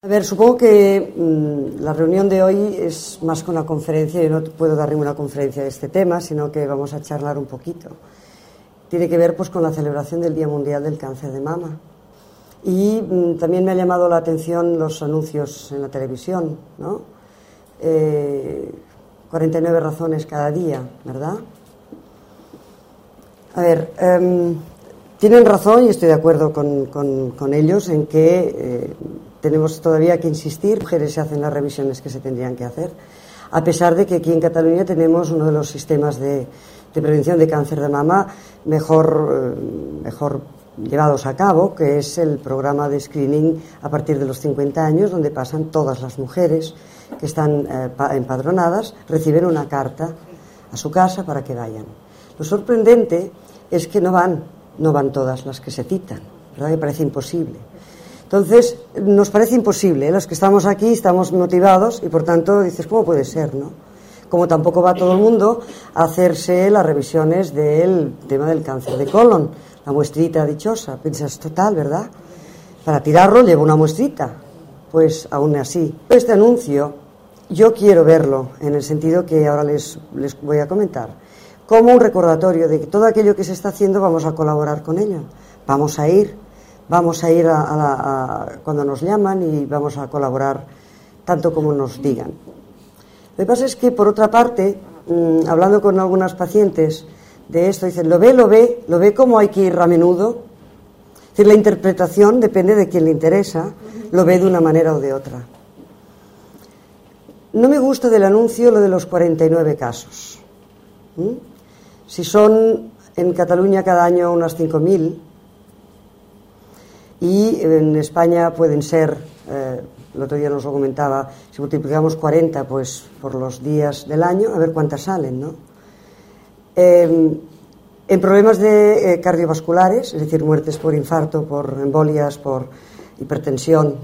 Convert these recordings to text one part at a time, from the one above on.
A ver, supongo que mmm, la reunión de hoy es más que una conferencia, yo no puedo dar ninguna conferencia de este tema, sino que vamos a charlar un poquito. Tiene que ver pues, con la celebración del Día Mundial del Cáncer de Mama. Y mmm, también me ha llamado la atención los anuncios en la televisión, ¿no? Eh, 49 razones cada día, ¿verdad? A ver, eh, tienen razón y estoy de acuerdo con ellos en que eh, tenemos todavía que insistir, mujeres se hacen las revisiones que se tendrían que hacer, a pesar de que aquí en Cataluña tenemos uno de los sistemas de, prevención de cáncer de mama mejor, eh, mejor llevados a cabo, que es el programa de screening a partir de los 50 años, donde pasan todas las mujeres que están eh, empadronadas, reciben una carta a su casa para que vayan. Lo sorprendente es que no van, no van todas las que se citan, ¿verdad? Me parece imposible. Entonces, nos parece imposible, ¿eh? los que estamos aquí estamos motivados y por tanto dices, ¿cómo puede ser, no? Como tampoco va todo el mundo a hacerse las revisiones del tema del cáncer de colon, la muestrita dichosa. Piensas, total, ¿verdad? Para tirarlo lleva una muestrita. Pues aún así. Este anuncio yo quiero verlo en el sentido que ahora les, les voy a comentar. Como un recordatorio de que todo aquello que se está haciendo vamos a colaborar con ello. Vamos a ir vamos a ir a, a, cuando nos llaman y vamos a colaborar tanto como nos digan. Lo que pasa es que, por otra parte, mmm, hablando con algunas pacientes de esto, dicen, lo ve, lo ve, lo ve como hay que ir a menudo. Es decir, la interpretación depende de quien le interesa, lo ve de una manera o de otra. No me gusta del anuncio lo de los 49 casos. ¿Mm? Si son en Cataluña cada año unas 5.000, y en España pueden ser, eh, el otro día nos lo comentaba, si multiplicamos 40 pues, por los días del año, a ver cuántas salen, ¿no? Eh, en problemas de eh, cardiovasculares, es decir, muertes por infarto, por embolias, por hipertensión,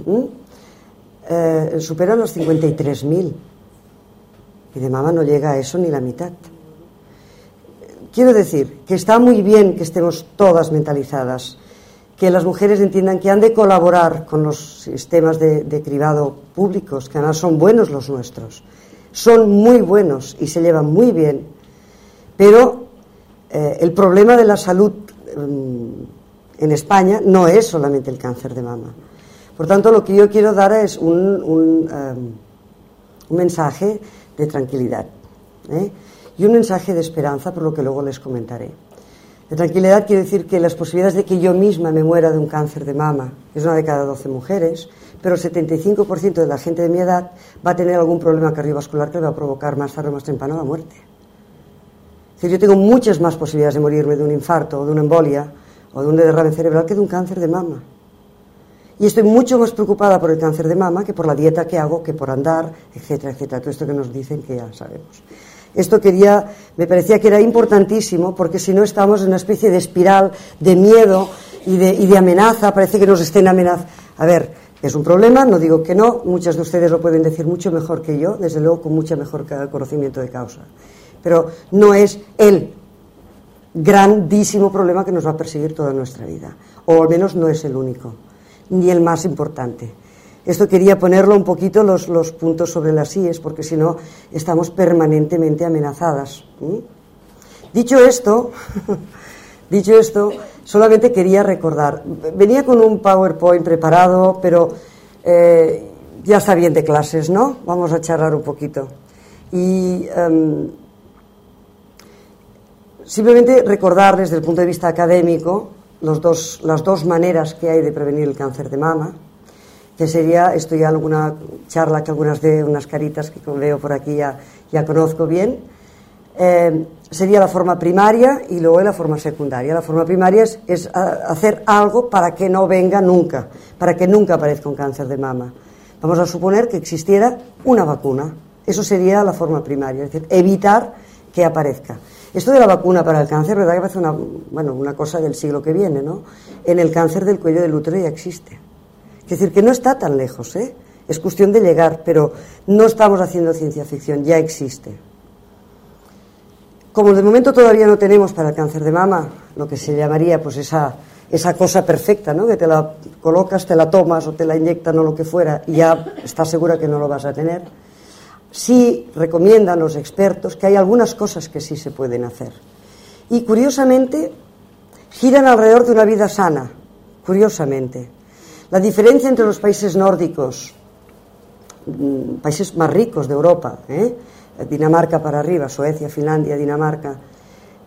superan los 53.000. Y de mama no llega a eso ni la mitad. Quiero decir que está muy bien que estemos todas mentalizadas que las mujeres entiendan que han de colaborar con los sistemas de, de, cribado públicos, que además son buenos los nuestros. Son muy buenos y se llevan muy bien, pero eh, el problema de la salud eh, en España no es solamente el cáncer de mama. Por tanto, lo que yo quiero dar es un, un mensaje de tranquilidad ¿eh? y un mensaje de esperanza, por lo que luego les comentaré. De tranquilidad quiero decir que las posibilidades de que yo misma me muera de un cáncer de mama es una de cada 12 mujeres, pero el 75% de la gente de mi edad va a tener algún problema cardiovascular que le va a provocar más tarde o más temprano la muerte. Es decir, yo tengo muchas más posibilidades de morirme de un infarto o de una embolia o de un derrame cerebral que de un cáncer de mama. Y estoy mucho más preocupada por el cáncer de mama que por la dieta que hago, que por andar, etcétera, etcétera. Todo esto que nos dicen que ya sabemos. Esto quería, me parecía que era importantísimo porque si no estamos en una especie de espiral de miedo y de, y de amenaza, parece que nos estén amenazando. A ver, es un problema, no digo que no, muchas de ustedes lo pueden decir mucho mejor que yo, desde luego con mucho mejor conocimiento de causa. Pero no es el grandísimo problema que nos va a perseguir toda nuestra vida, o al menos no es el único, ni el más importante. Esto quería ponerlo un poquito los, los puntos sobre las IES, porque si no estamos permanentemente amenazadas. Dicho esto, dicho esto, solamente quería recordar. Venía con un PowerPoint preparado, pero eh, ya está bien de clases, ¿no? Vamos a charlar un poquito. Y um, simplemente recordar desde el punto de vista académico los dos, las dos maneras que hay de prevenir el cáncer de mama que sería, esto ya alguna charla que algunas de unas caritas que veo por aquí ya, ya conozco bien, eh, sería la forma primaria y luego la forma secundaria. La forma primaria es, es hacer algo para que no venga nunca, para que nunca aparezca un cáncer de mama. Vamos a suponer que existiera una vacuna. Eso sería la forma primaria, es decir, evitar que aparezca. Esto de la vacuna para el cáncer, ¿verdad que parece una, bueno, una cosa del siglo que viene, ¿no? En el cáncer del cuello del útero ya existe. Es decir, que no está tan lejos, ¿eh? Es cuestión de llegar, pero no estamos haciendo ciencia ficción, ya existe. Como de momento todavía no tenemos para el cáncer de mama lo que se llamaría pues esa, esa cosa perfecta, ¿no? que te la colocas, te la tomas o te la inyectan o lo que fuera y ya estás segura que no lo vas a tener. Sí recomiendan los expertos que hay algunas cosas que sí se pueden hacer. Y curiosamente giran alrededor de una vida sana, curiosamente. La diferencia entre los países nórdicos, mm, países más ricos de Europa, ¿eh? Dinamarca para arriba, Suecia, Finlandia, Dinamarca,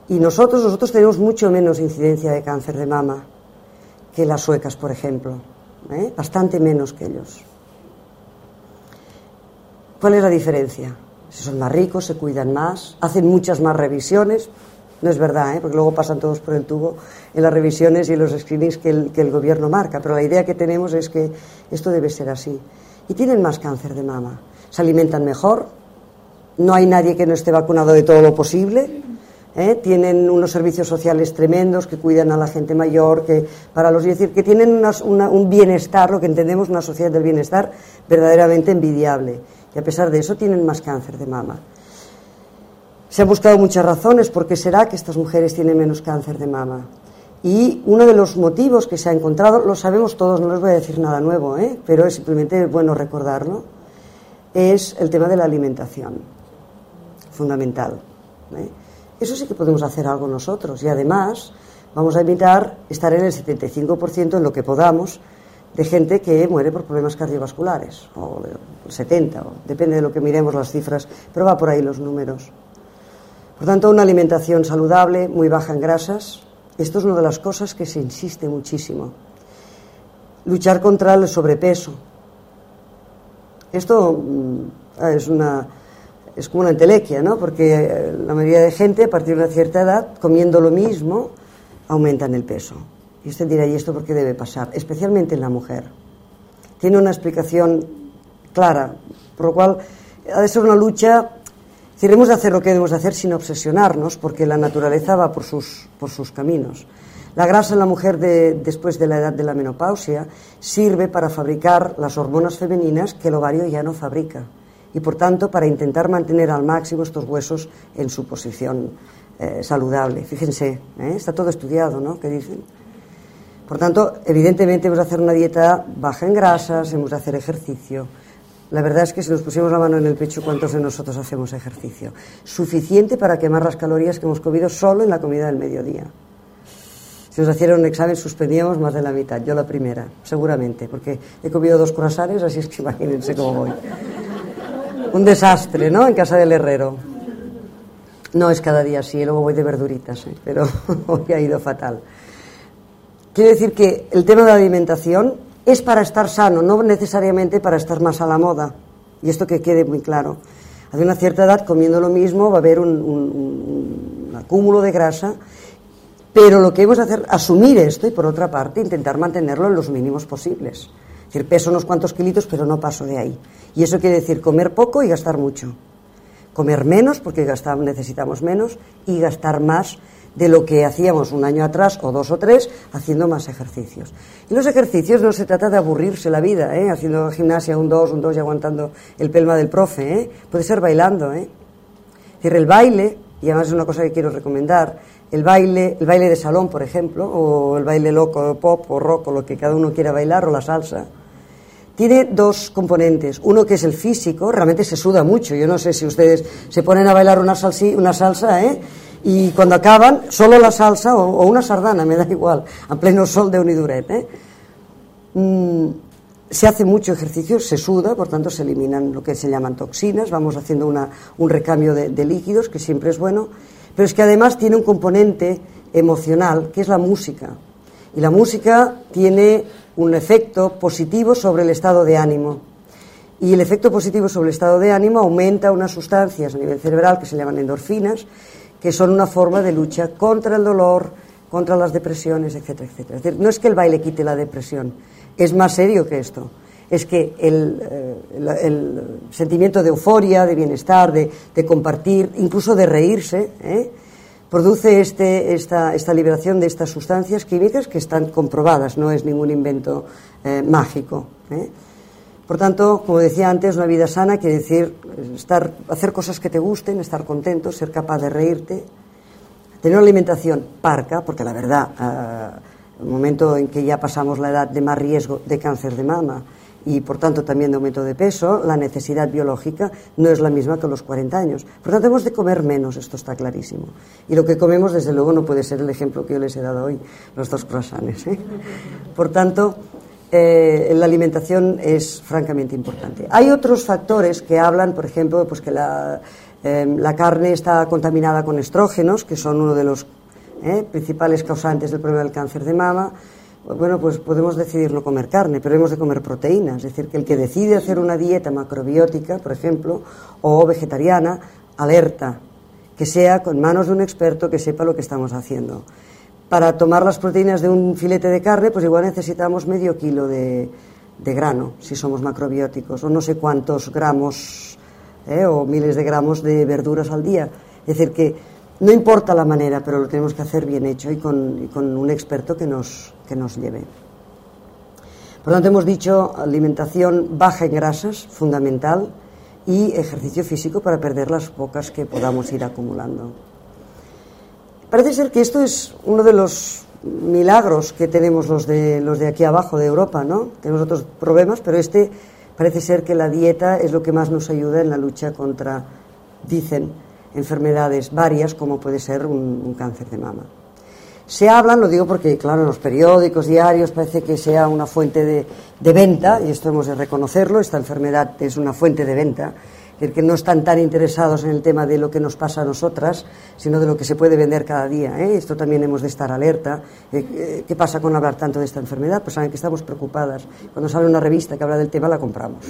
y nosotros, nosotros tenemos mucho menos incidencia de cáncer de mama que las suecas, por ejemplo, ¿eh? bastante menos que ellos. ¿Cuál es la diferencia? Si son más ricos, se cuidan más, hacen muchas más revisiones. No es verdad, ¿eh? porque luego pasan todos por el tubo en las revisiones y en los screenings que el, que el gobierno marca. Pero la idea que tenemos es que esto debe ser así. Y tienen más cáncer de mama. Se alimentan mejor. No hay nadie que no esté vacunado de todo lo posible ¿eh? tienen unos servicios sociales tremendos que cuidan a la gente mayor, que para los decir que tienen un bienestar, lo que entendemos una sociedad del bienestar verdaderamente envidiable. Y a pesar de eso tienen más cáncer de mama. Se han buscado muchas razones por qué será que estas mujeres tienen menos cáncer de mama. Y uno de los motivos que se ha encontrado, lo sabemos todos, no les voy a decir nada nuevo, ¿eh? pero es simplemente bueno recordarlo, es el tema de la alimentación, fundamental. ¿eh? Eso sí que podemos hacer algo nosotros y además vamos a evitar estar en el 75% en lo que podamos de gente que muere por problemas cardiovasculares, o el 70, o depende de lo que miremos las cifras, pero va por ahí los números. Por tanto, una alimentación saludable, muy baja en grasas, esto es una de las cosas que se insiste muchísimo. Luchar contra el sobrepeso. Esto mm, es como una entelequia, ¿no? Porque eh, la mayoría de gente, a partir de una cierta edad, comiendo lo mismo, aumentan el peso. Y usted dirá, ¿y esto por qué debe pasar? Especialmente en la mujer. Tiene una explicación clara, por lo cual ha de ser una lucha. Queremos hacer lo que debemos hacer sin obsesionarnos, porque la naturaleza va por sus, por sus caminos. La grasa en la mujer después de la edad de la menopausia sirve para fabricar las hormonas femeninas que el ovario ya no fabrica y por tanto para intentar mantener al máximo estos huesos en su posición eh, saludable. Fíjense, ¿eh? está todo estudiado, ¿no? ¿Qué dicen? Por tanto, evidentemente hemos de hacer una dieta baja en grasas, hemos de hacer ejercicio. La verdad es que si nos pusimos la mano en el pecho, ¿cuántos de nosotros hacemos ejercicio? Suficiente para quemar las calorías que hemos comido solo en la comida del mediodía. Si nos hicieran un examen, suspendíamos más de la mitad. Yo la primera, seguramente, porque he comido dos croissants, así es que imagínense cómo voy un desastre, ¿no? En casa del herrero. No es cada día así, luego voy de verduritas, ¿eh? pero hoy ha ido fatal. Quiere decir que el tema de la alimentación es para estar sano, no necesariamente para estar más a la moda. Y esto que quede muy claro. A una cierta edad, comiendo lo mismo, va a haber un, un, acúmulo de grasa, pero lo que hemos de hacer, asumir esto y por otra parte, intentar mantenerlo en los mínimos posibles. Es decir, peso unos cuantos kilitos, pero no paso de ahí. Y eso quiere decir comer poco y gastar mucho. Comer menos, porque gastar, necesitamos menos, y gastar más de lo que hacíamos un año atrás, o dos o tres, haciendo más ejercicios. Y los ejercicios no se trata de aburrirse la vida, ¿eh? haciendo gimnasia un dos, un dos y aguantando el pelma del profe. ¿eh? Puede ser bailando. ¿eh? El baile, y además es una cosa que quiero recomendar, el baile, el baile de salón, por ejemplo, o el baile loco, pop o rock, o lo que cada uno quiera bailar, o la salsa, tiene dos componentes. Uno que es el físico, realmente se suda mucho. Yo no sé si ustedes se ponen a bailar una, una salsa, ¿eh? Y cuando acaban, solo la salsa o, una sardana, me da igual, a pleno sol de Uniduret, ¿eh? Mm, se hace mucho ejercicio, se suda, por tanto se eliminan lo que se llaman toxinas, vamos haciendo una, un recambio de, de líquidos, que siempre es bueno, pero es que además tiene un componente emocional, que es la música. Y la música tiene un efecto positivo sobre el estado de ánimo. Y el efecto positivo sobre el estado de ánimo aumenta unas sustancias a nivel cerebral que se llaman endorfinas, que son una forma de lucha contra el dolor, contra las depresiones, etcétera, etcétera. No es que el baile quite la depresión, es más serio que esto. Es que el, eh, sentimiento de euforia, de bienestar, de, compartir, incluso de reírse, ¿eh? produce este, esta, esta, liberación de estas sustancias químicas que están comprobadas, no es ningún invento eh, mágico. Por tanto, como decía antes, una vida sana quiere decir estar, hacer cosas que te gusten, estar contento, ser capaz de reírte, tener una alimentación parca, porque la verdad, el momento en que ya pasamos la edad de más riesgo de cáncer de mama y por tanto también de aumento de peso, la necesidad biológica no es la misma que los 40 años. Por tanto, hemos de comer menos, esto está clarísimo. Y lo que comemos, desde luego, no puede ser el ejemplo que yo les he dado hoy, los dos croissants. ¿eh? Por tanto, eh, la alimentación es francamente importante. Hay otros factores que hablan, por ejemplo, pues que la, eh, la carne está contaminada con estrógenos, que son uno de los principales causantes del problema del cáncer de mama bueno, pues podemos decidir no comer carne, pero hemos de comer proteínas. Es decir, que el que decide hacer una dieta macrobiótica, por ejemplo, o vegetariana, alerta, que sea con manos de un experto que sepa lo que estamos haciendo. Para tomar las proteínas de un filete de carne, pues igual necesitamos medio kilo de, grano, si somos macrobióticos, o no sé cuántos gramos ¿eh? o miles de gramos de verduras al día. Es decir, que no importa la manera, pero lo tenemos que hacer bien hecho y con, un experto que nos, que nos lleve. Por lo tanto, hemos dicho alimentación baja en grasas, fundamental, y ejercicio físico para perder las pocas que podamos ir acumulando. Parece ser que esto es uno de los milagros que tenemos los de, los de aquí abajo de Europa, ¿no? Tenemos otros problemas, pero este parece ser que la dieta es lo que más nos ayuda en la lucha contra, dicen, enfermedades varias como puede ser un, cáncer de mama. Se hablan, lo digo porque, claro, en los periódicos diarios parece que sea una fuente de, de, venta, y esto hemos de reconocerlo, esta enfermedad es una fuente de venta, es que no están tan interesados en el tema de lo que nos pasa a nosotras, sino de lo que se puede vender cada día. ¿eh? Esto también hemos de estar alerta. Eh, eh, ¿Qué pasa con hablar tanto de esta enfermedad? Pues saben que estamos preocupadas. Cuando sale una revista que habla del tema, la compramos.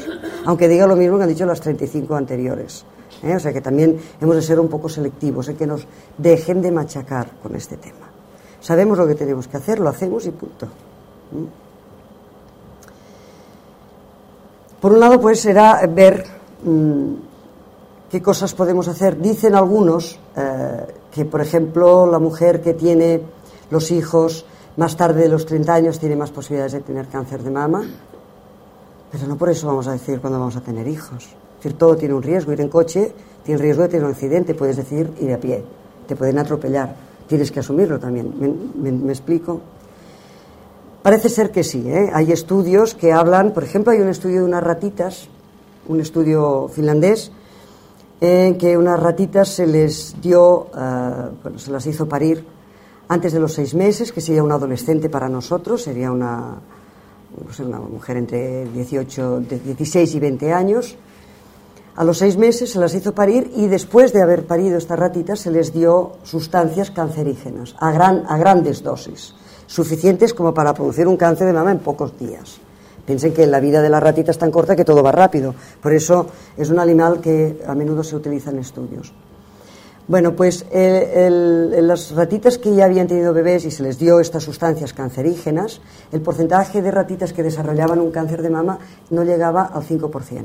Aunque diga lo mismo que han dicho las 35 anteriores. O sea que también hemos de ser un poco selectivos, en que nos dejen de machacar con este tema. Sabemos lo que tenemos que hacer, lo hacemos y punto. ¿Mm? Por un lado, pues será ver qué cosas podemos hacer. Dicen algunos eh, que, por ejemplo, la mujer que tiene los hijos más tarde de los 30 años tiene más posibilidades de tener cáncer de mama, pero no por eso vamos a decir cuándo vamos a tener hijos. Es decir, todo tiene un riesgo. Ir en coche tiene riesgo de tener un accidente. Puedes decir ir a pie. Te pueden atropellar. Tienes que asumirlo también. ¿Me, explico? Parece ser que sí. ¿eh? Hay estudios que hablan, por ejemplo, hay un estudio de unas ratitas, un estudio finlandés, en que unas ratitas se les dio, uh, bueno, se las hizo parir antes de los seis meses, que sería un adolescente para nosotros, sería una, una mujer entre 18, 16 y 20 años, a los seis meses se las hizo parir y después de haber parido estas ratitas se les dio sustancias cancerígenas a, gran, a grandes dosis, suficientes como para producir un cáncer de mama en pocos días. Piensen que la vida de la ratita es tan corta que todo va rápido. Por eso es un animal que a menudo se utiliza en estudios. Bueno, pues eh, las ratitas que ya habían tenido bebés y se les dio estas sustancias cancerígenas, el porcentaje de ratitas que desarrollaban un cáncer de mama no llegaba al 5%.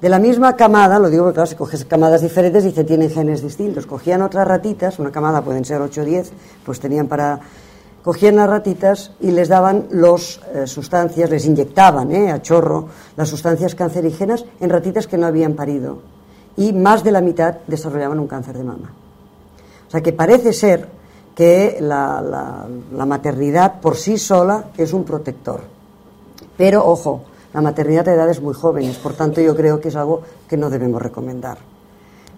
De la misma camada, lo digo porque claro, si coges camadas diferentes dice tienen genes distintos. Cogían otras ratitas, una camada pueden ser 8 o 10, pues tenían para... Cogían las ratitas y les daban las eh, sustancias, les inyectaban eh, a chorro las sustancias cancerígenas en ratitas que no habían parido. Y más de la mitad desarrollaban un cáncer de mama. O sea que parece ser que la maternidad por sí sola es un protector. Pero, ojo, la maternidad a edades muy jóvenes, por tanto yo creo que es algo que no debemos recomendar.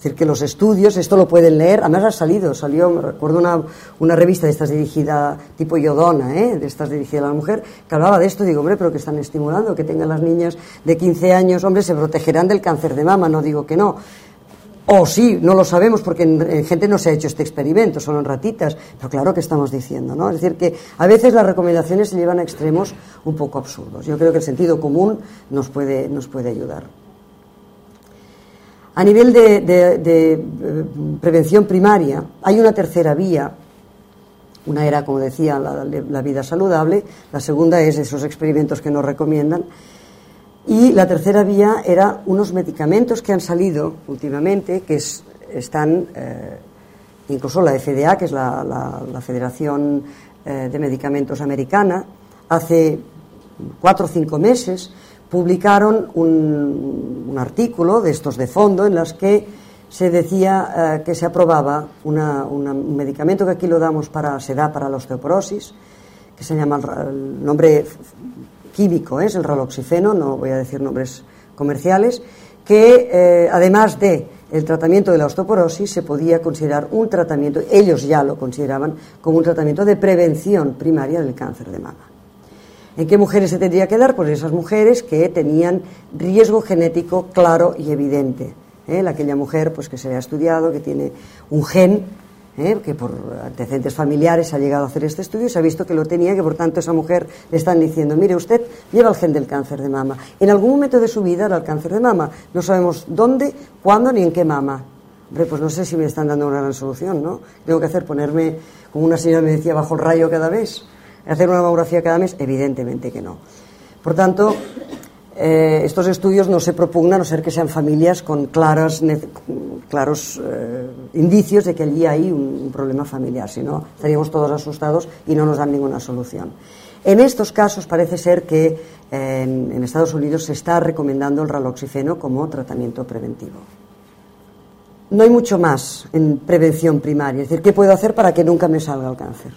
Es decir, que los estudios, esto lo pueden leer, además ha salido, salió, me recuerdo una, una revista de estas dirigida, tipo Yodona, ¿eh? de estas dirigida a la mujer, que hablaba de esto, digo, hombre, pero que están estimulando, que tengan las niñas de 15 años, hombre, se protegerán del cáncer de mama, no digo que no, o sí, no lo sabemos porque en, gente no se ha hecho este experimento, solo en ratitas, pero claro que estamos diciendo, ¿no? Es decir, que a veces las recomendaciones se llevan a extremos un poco absurdos. Yo creo que el sentido común nos puede, nos puede ayudar. A nivel de, eh, prevención primaria, hay una tercera vía. Una era, como decía, la vida saludable, la segunda es esos experimentos que nos recomiendan y la tercera vía era unos medicamentos que han salido últimamente, que están, eh, incluso la FDA, que es la, Federación eh, de Medicamentos Americana, hace cuatro o cinco meses publicaron un, artículo de estos de fondo en los que se decía eh, que se aprobaba un medicamento que aquí lo damos para, se da para la osteoporosis, que se llama el nombre químico, ¿eh? es el raloxifeno, no voy a decir nombres comerciales, que eh, además de el tratamiento de la osteoporosis se podía considerar un tratamiento, ellos ya lo consideraban como un tratamiento de prevención primaria del cáncer de mama. ¿En qué mujeres se tendría que dar? Pues esas mujeres que tenían riesgo genético claro y evidente. ¿eh? Aquella mujer pues, que se ha estudiado, que tiene un gen ¿eh? que por antecedentes familiares ha llegado a hacer este estudio y se ha visto que lo tenía, que por tanto esa mujer le están diciendo, mire, usted lleva el gen del cáncer de mama. En algún momento de su vida era el cáncer de mama. No sabemos dónde, cuándo ni en qué mama. Hombre, pues no sé si me están dando una gran solución, ¿no? Tengo que hacer ponerme, como una señora me decía, bajo el rayo cada vez, hacer una mamografía cada mes, evidentemente que no. Por tanto, eh, estos estudios no se propugnan a no ser que sean familias con claros eh, indicios de que allí hay un, problema familiar, si no estaríamos todos asustados y no nos dan ninguna solución. En estos casos parece ser que eh, en, Estados Unidos se está recomendando el raloxifeno como tratamiento preventivo. No hay mucho más en prevención primaria, es decir, ¿qué puedo hacer para que nunca me salga el cáncer?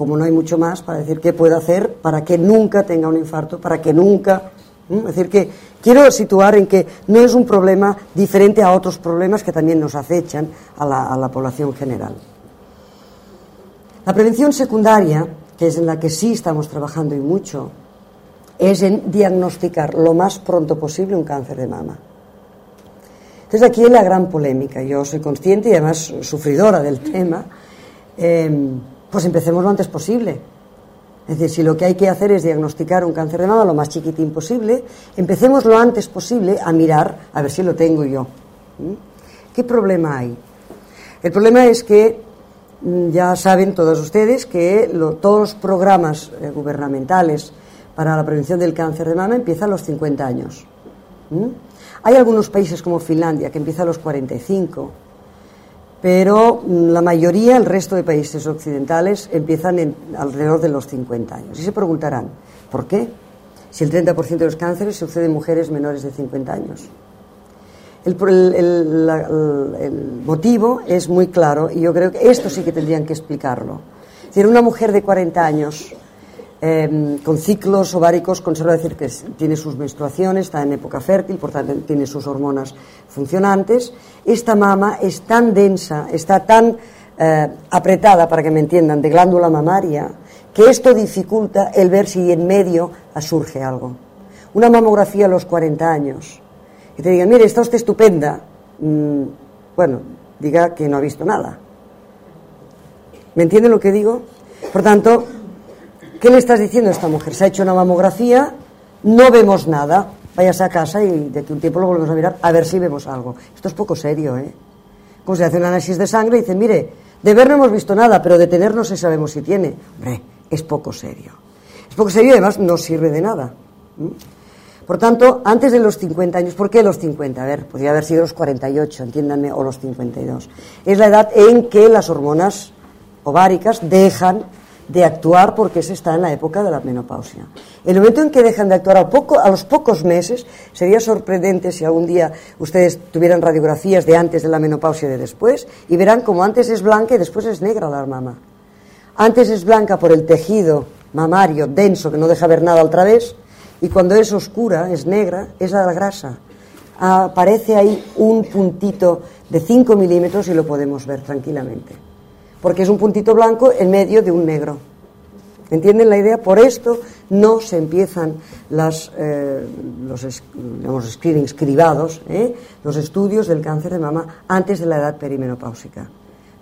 Como no hay mucho más para decir qué puedo hacer para que nunca tenga un infarto, para que nunca... Es decir, que quiero situar en que no es un problema diferente a otros problemas que también nos acechan a la, población general. La prevención secundaria, que es en la que sí estamos trabajando y mucho, es en diagnosticar lo más pronto posible un cáncer de mama. Entonces aquí hay la gran polémica. Yo soy consciente y además sufridora del tema. Eh, pues empecemos lo antes posible. Es decir, si lo que hay que hacer es diagnosticar un cáncer de mama lo más chiquitín posible, empecemos lo antes posible a mirar a ver si lo tengo yo. ¿Mm? ¿Qué problema hay? El problema es que mm, ya saben todos ustedes que todos los programas eh, gubernamentales para la prevención del cáncer de mama empiezan a los 50 años. ¿Mm? Hay algunos países como Finlandia que empieza a los 45 pero mm, la mayoría, el resto de países occidentales, empiezan en, alrededor de los 50 años. Y se preguntarán, ¿por qué? Si el 30% de los cánceres sucede en mujeres menores de 50 años. El, motivo es muy claro y yo creo que esto sí que tendrían que explicarlo. Es decir, una mujer de 40 años Em, con ciclos ováricos, conserva decir que tiene sus menstruaciones, está en época fértil, por tanto tiene sus hormonas funcionantes. Esta mama es tan densa, está tan eh, apretada, para que me entiendan, de glándula mamaria, que esto dificulta el ver si en medio surge algo. Una mamografía a los 40 años, y te digan, mire, está usted estupenda, mm, bueno, diga que no ha visto nada. ¿Me entienden lo que digo? Por tanto, ¿Qué le estás diciendo a esta mujer? Se ha hecho una mamografía, no vemos nada, vayas a casa y de que un tiempo lo volvemos a mirar a ver si vemos algo. Esto es poco serio, ¿eh? Como se hace un análisis de sangre y dicen, mire, de ver no hemos visto nada, pero de tener no sé sabemos si tiene. Hombre, es poco serio. Es poco serio y además no sirve de nada. Por tanto, antes de los 50 años, ¿por qué los 50? A ver, podría haber sido los 48, entiéndanme, o los 52. Es la edad en que las hormonas ováricas dejan de actuar porque se está en la época de la menopausia. El momento en que dejan de actuar a, poco, a los pocos meses, sería sorprendente si algún día ustedes tuvieran radiografías de antes de la menopausia y de después, y verán como antes es blanca y después es negra la mama. Antes es blanca por el tejido mamario denso que no deja ver nada al través, y cuando es oscura, es negra, es la grasa. Aparece ahí un puntito de 5 milímetros y lo podemos ver tranquilamente porque es un puntito blanco en medio de un negro. ¿Entienden la idea? Por esto no se empiezan eh, los screenings cribados, ¿eh? los estudios del cáncer de mama antes de la edad perimenopáusica.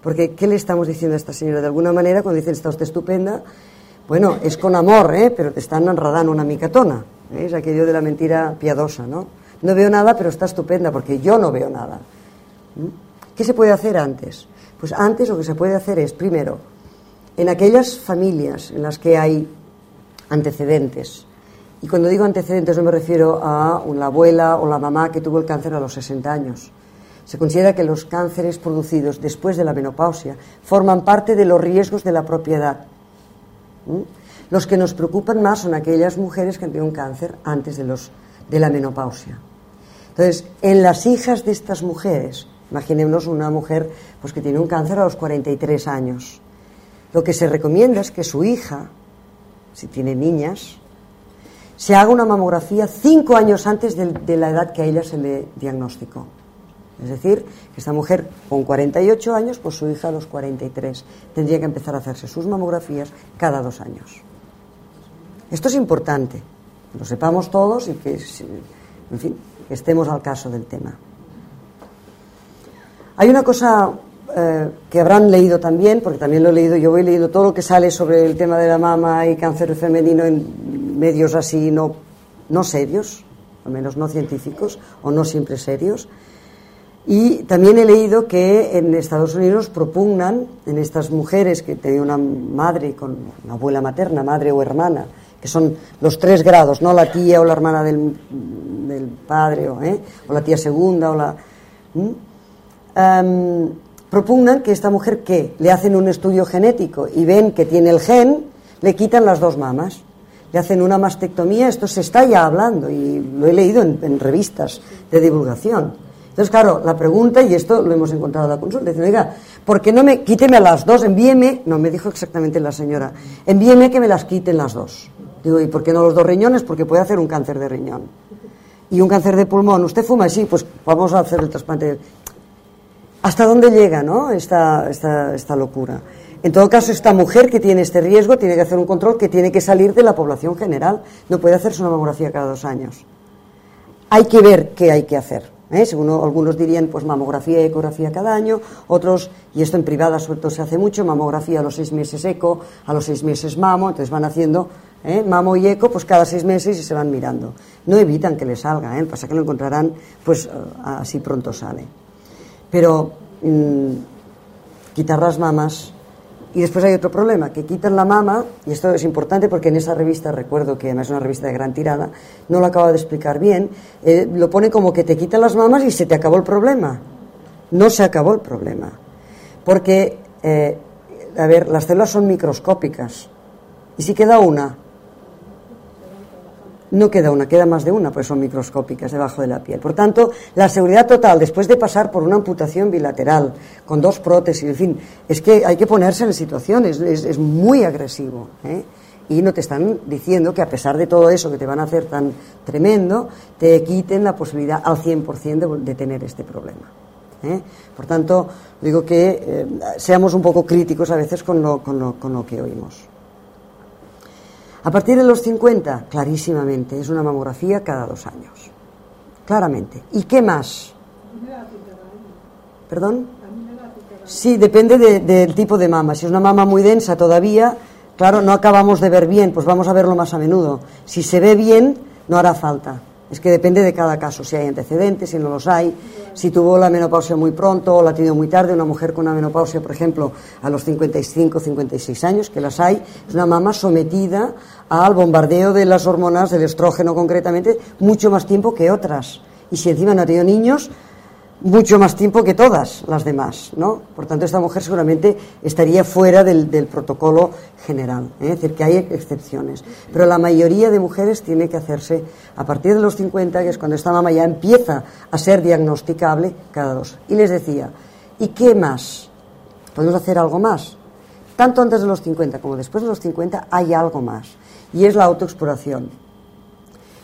Porque, ¿qué le estamos diciendo a esta señora? De alguna manera, cuando dicen, está usted estupenda, bueno, es con amor, ¿eh? pero te están enredando una micatona. ¿eh? Es aquello de la mentira piadosa, ¿no? No veo nada, pero está estupenda, porque yo no veo nada. ¿Mm? ¿Qué se puede hacer antes? Pues antes lo que se puede hacer es, primero, en aquellas familias en las que hay antecedentes, y cuando digo antecedentes no me refiero a la abuela o la mamá que tuvo el cáncer a los 60 años. Se considera que los cánceres producidos después de la menopausia forman parte de los riesgos de la propiedad. Los que nos preocupan más son aquellas mujeres que han tenido un cáncer antes de, los, de la menopausia. Entonces, en las hijas de estas mujeres Imaginémonos una mujer pues, que tiene un cáncer a los 43 años. lo que se recomienda es que su hija, si tiene niñas, se haga una mamografía cinco años antes de, la edad que a ella se le diagnosticó. Es decir, que esta mujer con 48 años, pues su hija a los 43 tendría que empezar a hacerse sus mamografías cada dos años. Esto es importante, lo sepamos todos y que, en fin, que estemos al caso del tema. Hay una cosa eh, que habrán leído también, porque también lo he leído, yo voy leyendo todo lo que sale sobre el tema de la mama y cáncer femenino en medios así no, no serios, al menos no científicos o no siempre serios. Y también he leído que en Estados Unidos propugnan en estas mujeres que tienen una madre con una abuela materna, madre o hermana, que son los tres grados, no la tía o la hermana del, del padre, o, ¿eh? o, la tía segunda, o la. Um, propugnan que esta mujer que le hacen un estudio genético y ven que tiene el gen, le quitan las dos mamas. Le hacen una mastectomía, esto se está ya hablando y lo he leído en, en revistas de divulgación. Entonces, claro, la pregunta, y esto lo hemos encontrado en la consulta, dice, oiga, ¿por qué no me quíteme a las dos? Envíeme, no me dijo exactamente la señora, envíeme que me las quiten las dos. Digo, ¿y por qué no los dos riñones? Porque puede hacer un cáncer de riñón. Y un cáncer de pulmón, ¿usted fuma? Sí, pues vamos a hacer el trasplante. ¿Hasta dónde llega, no? Esta, esta, locura. En todo caso, esta mujer que tiene este riesgo tiene que hacer un control que tiene que salir de la población general. No puede hacerse una mamografía cada dos años. Hay que ver qué hay que hacer. ¿eh? Según algunos dirían, pues mamografía y ecografía cada año, otros, y esto en privada sobre todo se hace mucho, mamografía a los seis meses eco, a los seis meses mamo, entonces van haciendo ¿eh? mamo y eco pues cada seis meses y se van mirando. No evitan que le salga, ¿eh? pasa que lo encontrarán, pues así pronto sale. Pero mmm, quitar las mamas y después hay otro problema, que quitan la mama, y esto es importante porque en esa revista, recuerdo que además es una revista de gran tirada, no lo acabo de explicar bien, eh, lo pone como que te quitan las mamas y se te acabó el problema. No se acabó el problema. Porque, eh, a ver, las células son microscópicas. Y si queda una, no queda una, queda más de una, pues son microscópicas debajo de la piel. Por tanto, la seguridad total, después de pasar por una amputación bilateral, con dos prótesis, en fin, es que hay que ponerse en situaciones, es, es muy agresivo. ¿eh? Y no te están diciendo que a pesar de todo eso que te van a hacer tan tremendo, te quiten la posibilidad al 100% de, de tener este problema. ¿eh? Por tanto, digo que eh, seamos un poco críticos a veces con lo, con lo, con lo que oímos. A partir de los 50, clarísimamente, es una mamografía cada dos años. Claramente. ¿Y qué más? ¿Perdón? Sí, depende de, del tipo de mama. Si es una mama muy densa todavía, claro, no acabamos de ver bien, pues vamos a verlo más a menudo. Si se ve bien, no hará falta. Es que depende de cada caso, si hay antecedentes, si no los hay, si tuvo la menopausia muy pronto o la ha tenido muy tarde. Una mujer con una menopausia, por ejemplo, a los 55, 56 años, que las hay, es una mama sometida al bombardeo de las hormonas, del estrógeno concretamente, mucho más tiempo que otras. Y si encima no ha tenido niños, mucho más tiempo que todas las demás, ¿no? Por tanto, esta mujer seguramente estaría fuera del, protocolo general, ¿eh? es decir, que hay excepciones. Pero la mayoría de mujeres tiene que hacerse a partir de los 50, que es cuando esta mama ya empieza a ser diagnosticable cada dos. Y les decía, ¿y qué más? ¿Podemos hacer algo más? Tanto antes de los 50 como después de los 50 hay algo más, y es la autoexploración.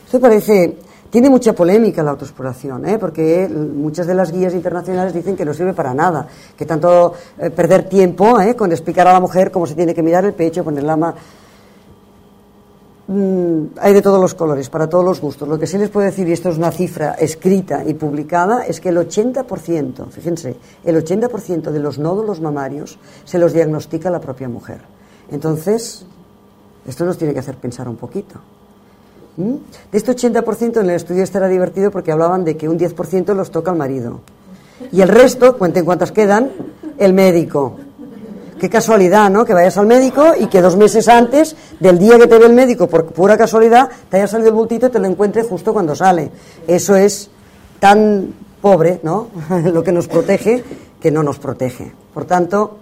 Esto parece tiene mucha polémica la autoexploración, ¿eh? porque muchas de las guías internacionales dicen que no sirve para nada, que tanto eh, perder tiempo ¿eh? con explicar a la mujer cómo se tiene que mirar el pecho, poner la mano. Mm, hay de todos los colores, para todos los gustos. Lo que sí les puedo decir, y esto es una cifra escrita y publicada, es que el 80%, fíjense, el 80% de los nódulos mamarios se los diagnostica la propia mujer. Entonces, esto nos tiene que hacer pensar un poquito. De este 80% en el estudio era divertido porque hablaban de que un 10% los toca el marido. Y el resto, cuenten cuántas quedan, el médico. Qué casualidad, ¿no? Que vayas al médico y que dos meses antes del día que te ve el médico, por pura casualidad, te haya salido el bultito y te lo encuentre justo cuando sale. Eso es tan pobre, ¿no? lo que nos protege, que no nos protege. Por tanto,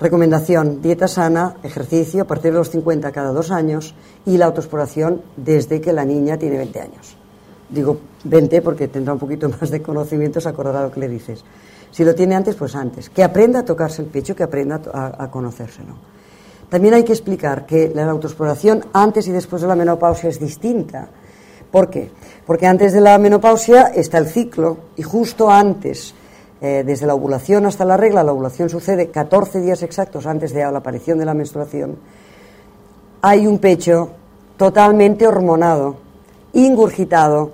Recomendación, dieta sana, ejercicio a partir de los 50 cada dos años y la autoexploración desde que la niña tiene 20 años. digo 20 porque tendrá un poquito más de conocimiento, se acordará lo que le dices. Si lo tiene antes, pues antes. Que aprenda a tocarse el pecho, que aprenda a, a conocérselo. También hay que explicar que la autoexploración antes y después de la menopausia es distinta. ¿Por qué? Porque antes de la menopausia está el ciclo y justo antes, eh, desde la ovulación hasta la regla, la ovulación sucede 14 días exactos antes de la aparición de la menstruación, hay un pecho totalmente hormonado, ingurgitado,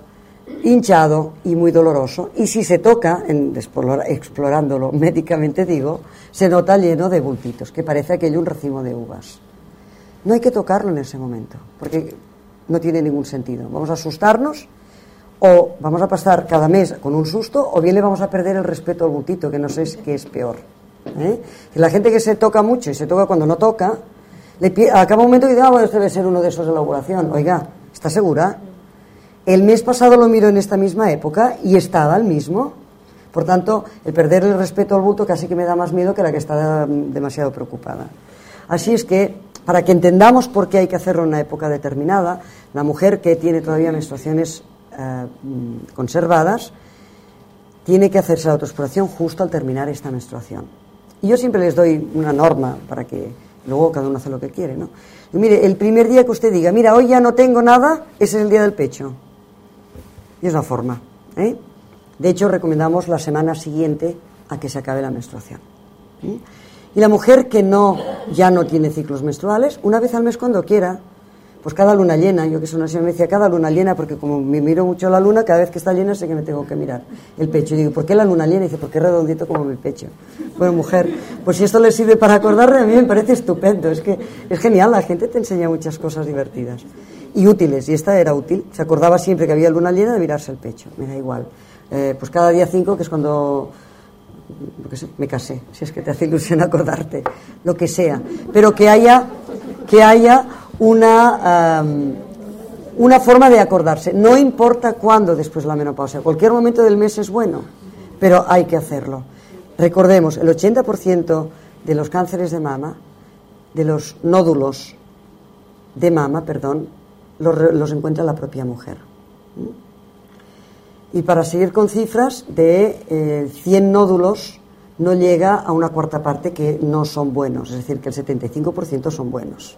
hinchado y muy doloroso. Y si se toca, explorándolo médicamente digo, se nota lleno de bultitos, que parece aquello un racimo de uvas. No hay que tocarlo en ese momento, porque no tiene ningún sentido. Vamos a asustarnos o vamos a pasar cada mes con un susto o bien le vamos a perder el respeto al bultito, que no sé qué es peor. ¿eh? la gente que se toca mucho y se toca cuando no toca, le, acaba un momento y dice, ah, bueno, este debe ser uno de esos de la ovulación. Oiga, ¿está segura? El mes pasado lo miro en esta misma época y estaba el mismo. Por tanto, el perder el respeto al bulto casi que me da más miedo que la que está mm, demasiado preocupada. Así es que, para que entendamos por qué hay que hacerlo en una época determinada, la mujer que tiene todavía menstruaciones eh, conservadas tiene que hacerse la autoexploración justo al terminar esta menstruación. Y yo siempre les doy una norma para que luego cada uno hace lo que quiere, ¿no? Mire, el primer día que usted diga, mira, hoy ya no tengo nada, ese es el día del pecho. Y es la forma. ¿eh? De hecho, recomendamos la semana siguiente a que se acabe la menstruación. ¿eh? Y la mujer que no, ya no tiene ciclos menstruales, una vez al mes cuando quiera, pues cada luna llena, yo que soy una señora me decía cada luna llena, porque como me miro mucho la luna, cada vez que está llena sé que me tengo que mirar el pecho. Y digo, ¿por qué la luna llena? Y dice, porque es redondito como mi pecho. Bueno, mujer, pues si esto le sirve para acordarme, a mí me parece estupendo. Es que es genial, la gente te enseña muchas cosas divertidas y útiles. Y esta era útil. Se acordaba siempre que había luna llena de mirarse el pecho. Me da igual. Eh, pues cada día cinco, que es cuando me casé, si es que te hace ilusión acordarte, lo que sea. Pero que haya, que haya una, una forma de acordarse. No importa cuándo después de la menopausia. Cualquier momento del mes es bueno, pero hay que hacerlo. Recordemos, el 80% de los cánceres de mama, de los nódulos de mama, perdón, los, encuentra la propia mujer. Y para seguir con cifras, de 100 eh, nódulos no llega a una cuarta parte que no son buenos, es decir, que el 75% son buenos.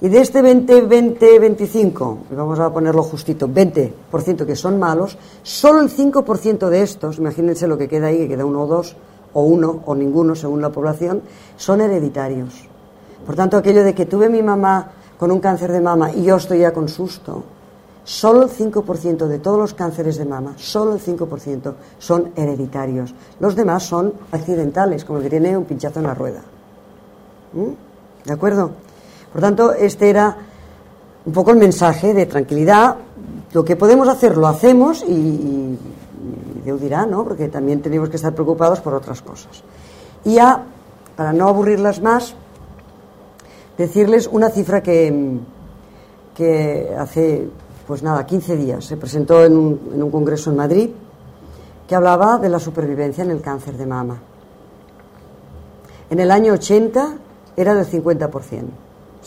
Y de este 20, 20, 25, vamos a ponerlo justito, 20% que son malos, solo el 5% de estos, imagínense lo que queda ahí, que queda uno o dos, o uno o ninguno según la población, son hereditarios. Por tanto, aquello de que tuve mi mamá con un cáncer de mama y yo estoy ya con susto, solo el 5% de todos los cánceres de mama, solo el 5% son hereditarios. Los demás son accidentales, como el que tiene un pinchazo en la rueda. ¿Mm? ¿De acuerdo? Por tanto, este era un poco el mensaje de tranquilidad. Lo que podemos hacer lo hacemos y, y, ¿no? Porque también tenemos que estar preocupados por otras cosas. Y ya, para no aburrirlas más, decirles una cifra que, hace, pues nada, 15 días se presentó en un, en un congreso en Madrid que hablaba de la supervivencia en el cáncer de mama. En el año 80 era del 50%,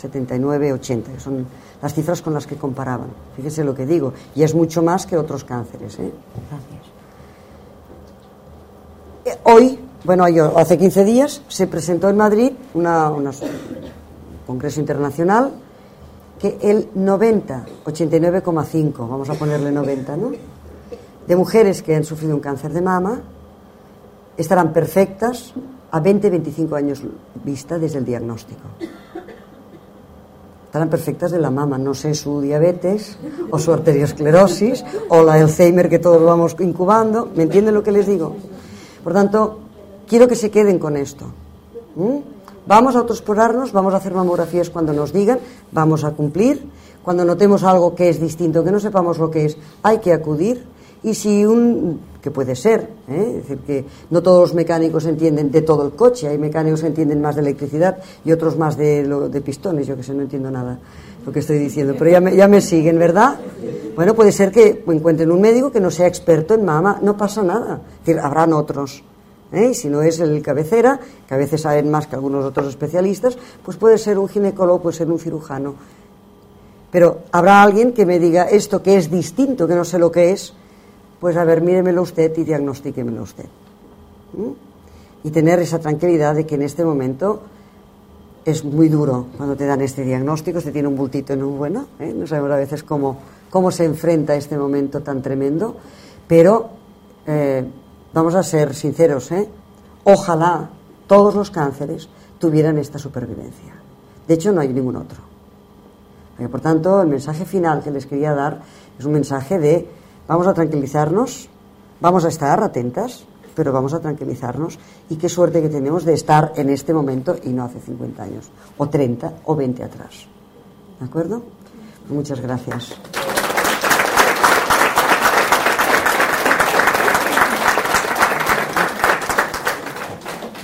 79-80, que son las cifras con las que comparaban. Fíjese lo que digo, y es mucho más que otros cánceres. ¿eh? Gracias. Hoy, bueno, hace 15 días, se presentó en Madrid una, una Congreso Internacional, que el 90, 89,5, vamos a ponerle 90, ¿no? De mujeres que han sufrido un cáncer de mama estarán perfectas a 20-25 años vista desde el diagnóstico. Estarán perfectas de la mama, no sé su diabetes o su arteriosclerosis o la Alzheimer que todos vamos incubando. ¿Me entienden lo que les digo? Por tanto, quiero que se queden con esto. Vamos a autoexplorarnos, vamos a hacer mamografías cuando nos digan, vamos a cumplir. Cuando notemos algo que es distinto, que no sepamos lo que es, hay que acudir. Y si un, que puede ser, ¿eh? es decir, que no todos los mecánicos entienden de todo el coche, hay mecánicos que entienden más de electricidad y otros más de, de pistones, yo que sé, no entiendo nada lo que estoy diciendo, pero ya me, ya me siguen, ¿verdad? Bueno, puede ser que encuentren un médico que no sea experto en mama, no pasa nada, es decir, habrán otros. ¿eh? Y si no es el cabecera, que a veces saben más que algunos otros especialistas, pues puede ser un ginecólogo, puede ser un cirujano. Pero habrá alguien que me diga esto que es distinto, que no sé lo que es, pues a ver, míremelo usted y diagnostíquemelo usted. Y tener esa tranquilidad de que en este momento es muy duro cuando te dan este diagnóstico, se tiene un bultito en un bueno, ¿eh? no sabemos a veces cómo, cómo se enfrenta este momento tan tremendo, pero eh, vamos a ser sinceros, ¿eh? ojalá todos los cánceres tuvieran esta supervivencia. De hecho, no hay ningún otro. por tanto, el mensaje final que les quería dar es un mensaje de vamos a tranquilizarnos, vamos a estar atentas, pero vamos a tranquilizarnos y qué suerte que tenemos de estar en este momento y no hace 50 años, o 30 o 20 atrás. ¿De acuerdo? Muchas gracias.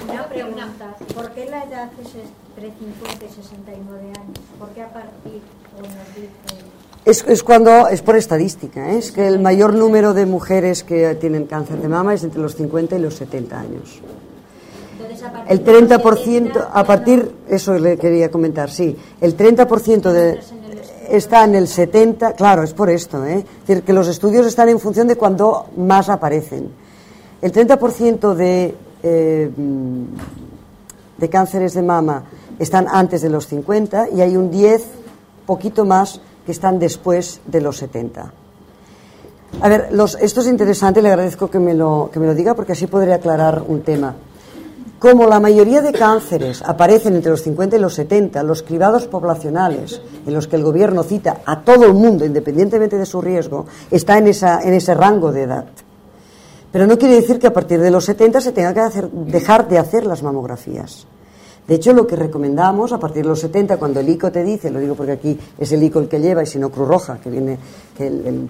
Una pregunta, ¿por qué la edad es entre 50 y 69 años? ¿Por qué a partir, o es, es, cuando, es por estadística, ¿eh? es que el mayor número de mujeres que tienen cáncer de mama es entre los 50 y los 70 años. El 30%, a partir, eso le quería comentar, sí, el 30% de, está en el 70, claro, es por esto, ¿eh? es decir, que los estudios están en función de cuando más aparecen. El 30% de, eh, de cánceres de mama están antes de los 50 y hay un 10, poquito más, que están después de los 70. A ver, los, esto es interesante, le agradezco que me, lo, que me lo diga porque así podré aclarar un tema. Como la mayoría de cánceres aparecen entre los 50 y los 70, los cribados poblacionales en los que el gobierno cita a todo el mundo, independientemente de su riesgo, está en, esa, en ese rango de edad. Pero no quiere decir que a partir de los 70 se tenga que hacer, dejar de hacer las mamografías. De hecho, lo que recomendamos a partir de los 70, cuando el ICO te dice, lo digo porque aquí es el ICO el que lleva y si no Cruz Roja, que viene, que el,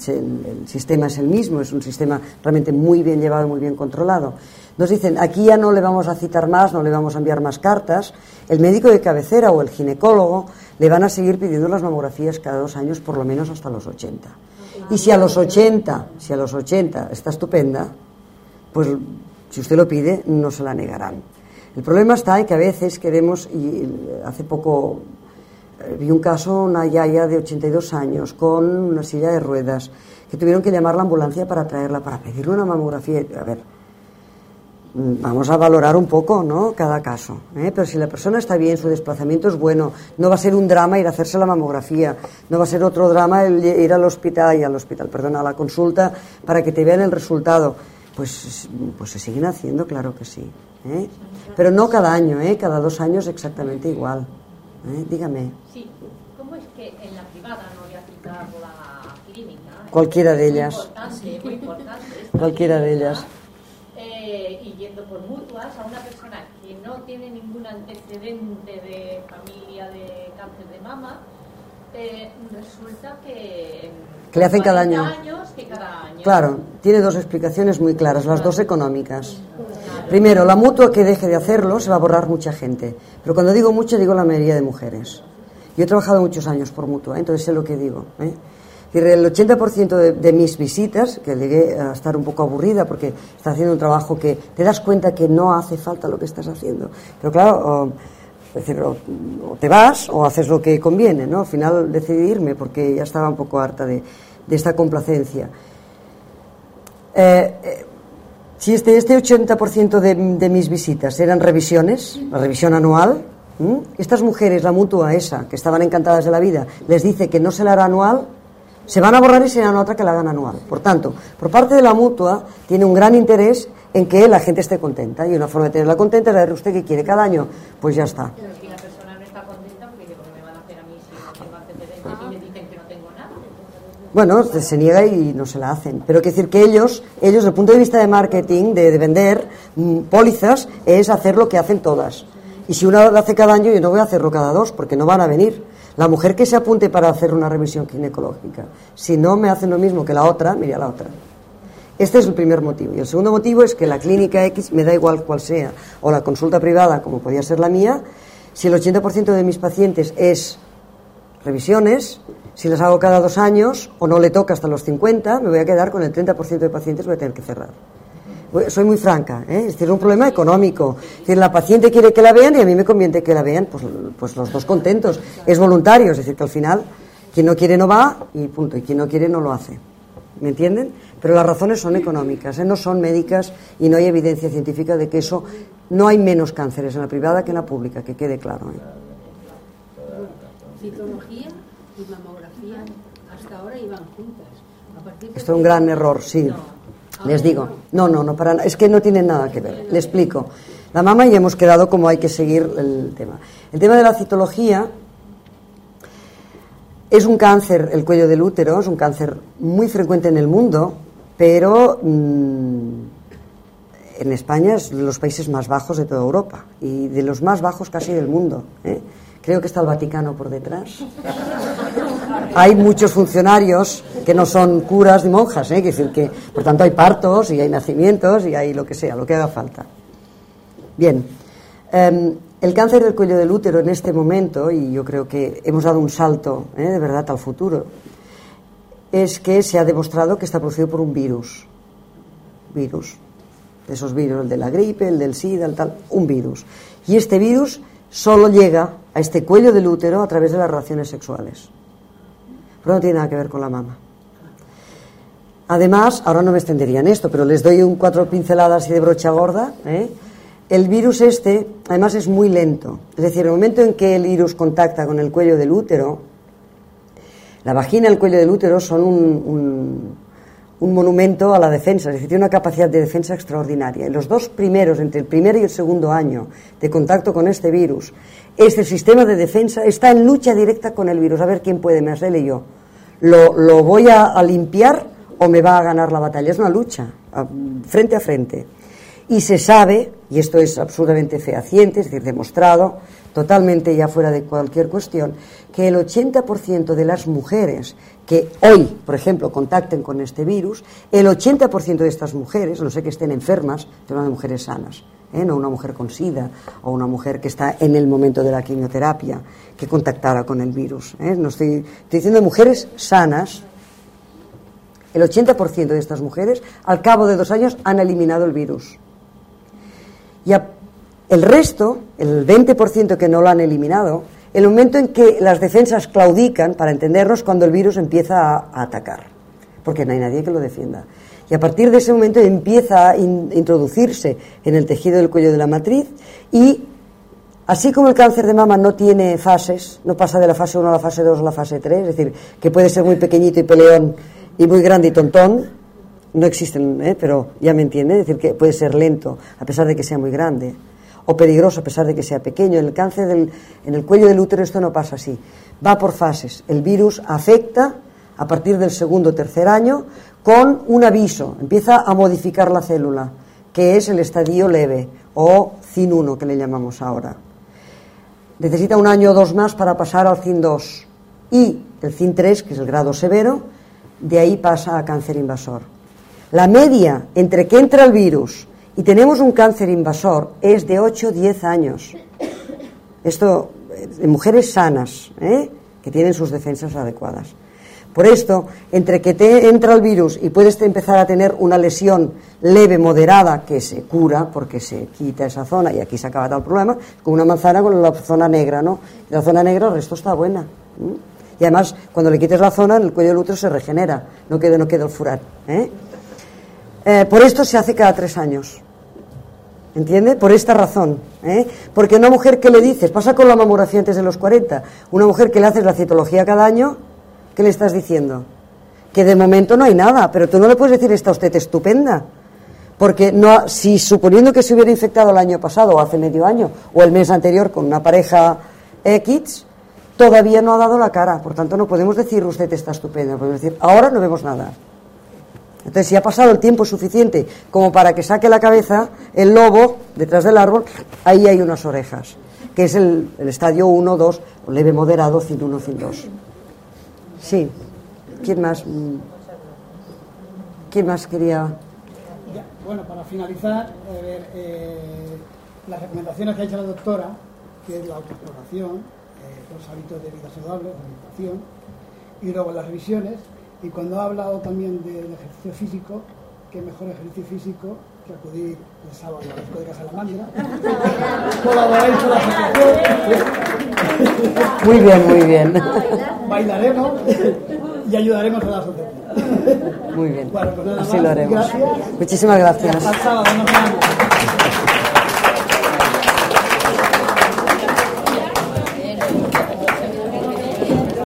sistema es el mismo, es un sistema realmente muy bien llevado, muy bien controlado. Nos dicen, aquí ya no le vamos a citar más, no le vamos a enviar más cartas. El médico de cabecera o el ginecólogo le van a seguir pidiendo las mamografías cada dos años, por lo menos hasta los 80. Y si a los 80, si a los 80 está estupenda, pues si usted lo pide, no se la negarán. El problema está en que a veces queremos, y hace poco eh, vi un caso, una yaya de 82 años con una silla de ruedas, que tuvieron que llamar la ambulancia para traerla, para pedirle una mamografía. A ver, mm, vamos a valorar un poco, ¿no? Cada caso. ¿eh? Pero si la persona está bien, su desplazamiento es bueno, no va a ser un drama ir a hacerse la mamografía, no va a ser otro drama el ir al hospital, y al hospital, perdón, a la consulta para que te vean el resultado. Pues, pues se siguen haciendo, claro que sí. ¿eh? Pero no cada año, ¿eh? cada dos años exactamente igual. ¿eh? Dígame. Sí, ¿cómo es que en la privada no voy a la clínica? Cualquiera de ellas. Muy importante, muy importante. Cualquiera de ellas. Eh, y yendo por mutuas a una persona que no tiene ningún antecedente de familia de cáncer de mama, eh, resulta que que le hacen cada año. Años que cada año. Claro, tiene dos explicaciones muy claras, las dos económicas. Primero, la mutua que deje de hacerlo se va a borrar mucha gente. Pero cuando digo mucho, digo la mayoría de mujeres. Yo he trabajado muchos años por mutua, ¿eh? entonces sé lo que digo. ¿eh? El 80% de, de, mis visitas, que llegué a estar un poco aburrida porque está haciendo un trabajo que te das cuenta que no hace falta lo que estás haciendo. Pero claro, decir, o, te vas o haces lo que conviene, ¿no? Al final decidí irme porque ya estaba un poco harta de, de esta complacencia. Eh, eh si este, este 80% de, de, mis visitas eran revisiones, la revisión anual, estas mujeres, la mutua esa, que estaban encantadas de la vida, les dice que no se la hará anual, se van a borrar y serán otra que la hagan anual. Por tanto, por parte de la mutua, tiene un gran interés en que la gente esté contenta. Y una forma de tenerla contenta es ver usted que quiere cada año, pues ya está. bueno, se niega y no se la hacen. Pero que decir que ellos, ellos desde el punto de vista de marketing, de, vender mm, pólizas, es hacer lo que hacen todas. Y si una lo hace cada año, yo no voy a hacerlo cada dos, porque no van a venir. La mujer que se apunte para hacer una revisión ginecológica, si no me hacen lo mismo que la otra, mire a la otra. Este es el primer motivo. Y el segundo motivo es que la clínica X, me da igual cuál sea, o la consulta privada, como podía ser la mía, si el 80% de mis pacientes es revisiones, si las hago cada dos años o no le toca hasta los 50, me voy a quedar con el 30% de pacientes, voy a tener que cerrar. Soy muy franca, ¿eh? es decir, un problema económico. Es decir, la paciente quiere que la vean y a mí me conviene que la vean, pues, pues los dos contentos. Es voluntario, es decir, que al final Quien no quiere no va y punto. Y quien no quiere no lo hace. ¿Me entienden? Pero las razones son económicas, ¿eh? no son médicas y no hay evidencia científica de que eso. No hay menos cánceres en la privada que en la pública, que quede claro. ¿eh? Citología y mamografía hasta ahora iban juntas. Esto es un gran error, sí. Les digo. No, no, no, para, es que no tienen nada que ver. Le explico. La mama y hemos quedado como hay que seguir el tema. El tema de la citología es un cáncer, el cuello del útero, es un cáncer muy frecuente en el mundo, pero mm, en España es de los países más bajos de toda Europa y de los más bajos casi del mundo. ¿eh? Creo que está el Vaticano por detrás. Hay muchos funcionarios que no son curas ni monjas, ¿eh? decir que, por tanto, hay partos y hay nacimientos y hay lo que sea, lo que haga falta. Bien, em, el cáncer del cuello del útero en este momento, y yo creo que hemos dado un salto ¿eh? de verdad al futuro, es que se ha demostrado que está producido por un virus. Virus. Esos virus, el de la gripe, el del SIDA, el tal, un virus. Y este virus solo llega a este cuello del útero a través de las relaciones sexuales. Pero no tiene nada que ver con la mama. Además, ahora no me extendería en esto, pero les doy un cuatro pinceladas y de brocha gorda. ¿eh? El virus este, además, es muy lento. Es decir, el momento en que el virus contacta con el cuello del útero, la vagina y el cuello del útero son un, un, monumento a la defensa, es decir, tiene una capacidad de defensa extraordinaria. Y los dos primeros, entre el primer y el segundo año de contacto con este virus, este sistema de defensa está en lucha directa con el virus. A ver quién puede más, él y yo. ¿Lo, lo voy a limpiar o me va a ganar la batalla? Es una lucha, frente a frente. Y se sabe, y esto es absolutamente fehaciente, es decir, demostrado, totalmente ya fuera de cualquier cuestión, que el 80% de las mujeres que hoy, por ejemplo, contacten con este virus, el 80% de estas mujeres, no sé que estén enfermas, pero de mujeres sanas, ¿eh? no una mujer con SIDA o una mujer que está en el momento de la quimioterapia, que contactara con el virus. ¿eh? No estoy, diciendo mujeres sanas, el 80% de estas mujeres, al cabo de dos años, han eliminado el virus. Y el resto, el 20% que no lo han eliminado, el momento en que las defensas claudican, para entendernos, cuando el virus empieza a, atacar, porque no hay nadie que lo defienda. Y a partir de ese momento empieza a introducirse en el tejido del cuello de la matriz y así como el cáncer de mama no tiene fases, no pasa de la fase 1 a la fase 2 a la fase 3, es decir, que puede ser muy pequeñito y peleón y muy grande y tontón, no existen, ¿eh? pero ya me entiende, es decir, que puede ser lento a pesar de que sea muy grande, o peligroso a pesar de que sea pequeño. El cáncer del, en el cuello del útero esto no pasa así, va por fases. El virus afecta a partir del segundo o tercer año con un aviso, empieza a modificar la célula, que es el estadio leve, o CIN1 que le llamamos ahora. Necesita un año o dos más para pasar al CIN2 y el CIN3, que es el grado severo, de ahí pasa a cáncer invasor. La media entre que entra el virus y tenemos un cáncer invasor es de 8 o 10 años. Esto en mujeres sanas, ¿eh? que tienen sus defensas adecuadas. Por esto, entre que te entra el virus y puedes empezar a tener una lesión leve, moderada, que se cura porque se quita esa zona, y aquí se acaba el problema, con una manzana con la zona negra, ¿no? la zona negra el resto está buena. Y además, cuando le quites la zona, el cuello del útero se regenera, no queda, no queda el. ¿eh? Eh, por esto se hace cada tres años. ¿Entiende? Por esta razón. ¿eh? Porque una mujer que le dices, pasa con la mamografía antes de los 40, una mujer que le haces la citología cada año, ¿qué le estás diciendo? Que de momento no hay nada, pero tú no le puedes decir, está usted estupenda. Porque no, si suponiendo que se hubiera infectado el año pasado o hace medio año o el mes anterior con una pareja X, todavía no ha dado la cara. Por tanto, no podemos decir usted está estupenda. Podemos decir, ahora no vemos nada. Entonces, si ha pasado el tiempo suficiente como para que saque la cabeza, el lobo, detrás del árbol, ahí hay unas orejas, que es el, estadio 1, 2, leve moderado, sin 1, sin 2. Sí. ¿Quién más? Mm. ¿Quién más quería...? bueno, para finalizar, eh, las recomendaciones que ha hecho la doctora, que es la autoexploración, eh, los hábitos de vida saludable, la alimentación, y luego las revisiones, y cuando ha hablado también del ejercicio físico, qué mejor ejercicio físico que acudir el sábado a la discoteca Salamandra. Colaboráis con la asociación. Muy bien, muy bien. Bailaremos y ayudaremos a la asociación. Muy bien. Bueno, pues nada Así lo haremos. Gracias. Muchísimas gracias. Hasta el sábado, nos vemos.